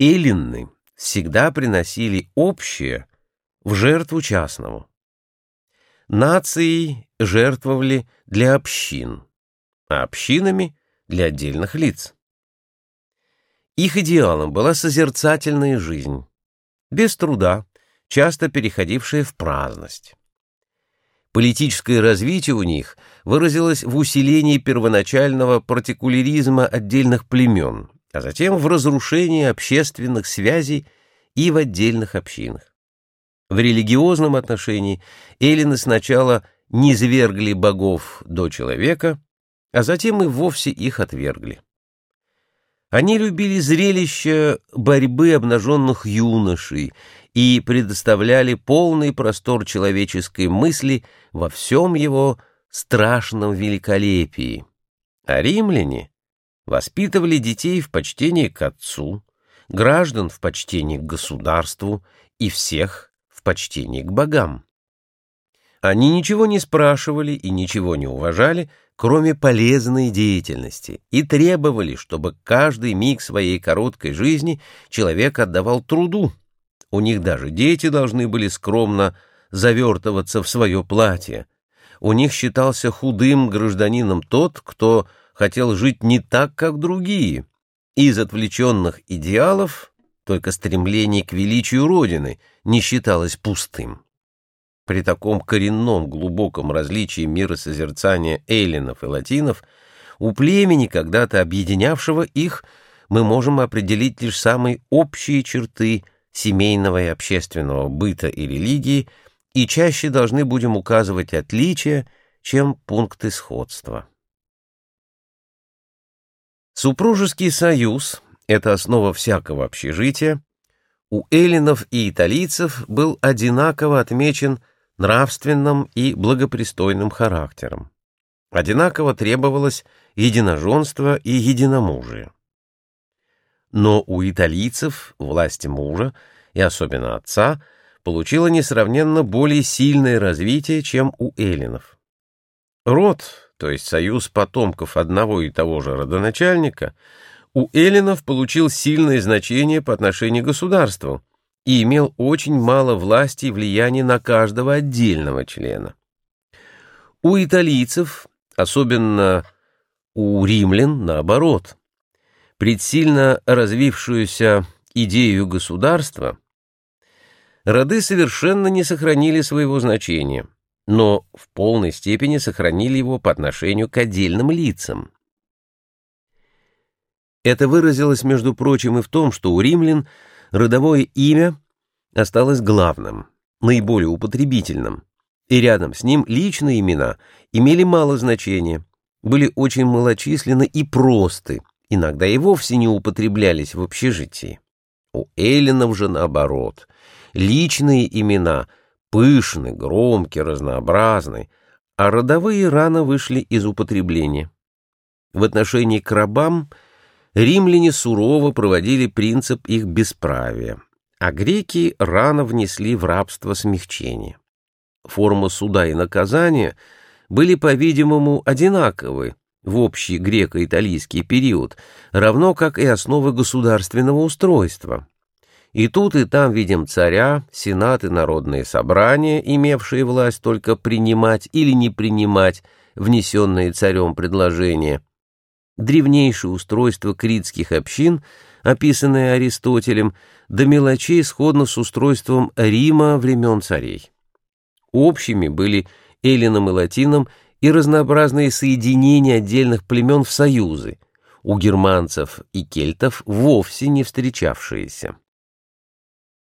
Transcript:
Эллинны всегда приносили общее в жертву частному. Нации жертвовали для общин, а общинами — для отдельных лиц. Их идеалом была созерцательная жизнь, без труда, часто переходившая в праздность. Политическое развитие у них выразилось в усилении первоначального партикуляризма отдельных племен, а затем в разрушении общественных связей и в отдельных общинах. В религиозном отношении эллины сначала низвергли богов до человека, а затем и вовсе их отвергли. Они любили зрелище борьбы обнаженных юношей и предоставляли полный простор человеческой мысли во всем его страшном великолепии. А римляне воспитывали детей в почтении к отцу, граждан в почтении к государству и всех в почтении к богам. Они ничего не спрашивали и ничего не уважали, кроме полезной деятельности, и требовали, чтобы каждый миг своей короткой жизни человек отдавал труду. У них даже дети должны были скромно завертываться в свое платье. У них считался худым гражданином тот, кто хотел жить не так, как другие. Из отвлеченных идеалов только стремление к величию Родины не считалось пустым. При таком коренном глубоком различии миросозерцания эллинов и латинов у племени, когда-то объединявшего их, мы можем определить лишь самые общие черты семейного и общественного быта и религии и чаще должны будем указывать отличия, чем пункты сходства. Супружеский союз — это основа всякого общежития, у эллинов и италийцев был одинаково отмечен нравственным и благопристойным характером. Одинаково требовалось единоженство и единомужие. Но у италийцев власть мужа, и особенно отца, получила несравненно более сильное развитие, чем у эллинов. Род, то есть союз потомков одного и того же родоначальника, у эллинов получил сильное значение по отношению к государству, и имел очень мало власти и влияния на каждого отдельного члена. У италийцев, особенно у римлян, наоборот. Предсильно развившуюся идею государства роды совершенно не сохранили своего значения, но в полной степени сохранили его по отношению к отдельным лицам. Это выразилось, между прочим, и в том, что у римлян – родовое имя осталось главным, наиболее употребительным, и рядом с ним личные имена имели мало значения, были очень малочисленны и просты, иногда и вовсе не употреблялись в общежитии. У эллинов же наоборот. Личные имена пышны, громкие, разнообразны, а родовые рано вышли из употребления. В отношении к рабам – римляне сурово проводили принцип их бесправия, а греки рано внесли в рабство смягчение. Формы суда и наказания были, по-видимому, одинаковы в общий греко-италийский период, равно как и основы государственного устройства. И тут и там видим царя, сенат и народные собрания, имевшие власть только принимать или не принимать внесенные царем предложения – древнейшее устройство критских общин, описанное Аристотелем, до мелочей сходно с устройством Рима времен царей. Общими были эллинам и латинам и разнообразные соединения отдельных племен в союзы, у германцев и кельтов вовсе не встречавшиеся.